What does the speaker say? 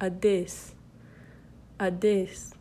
a this, a this.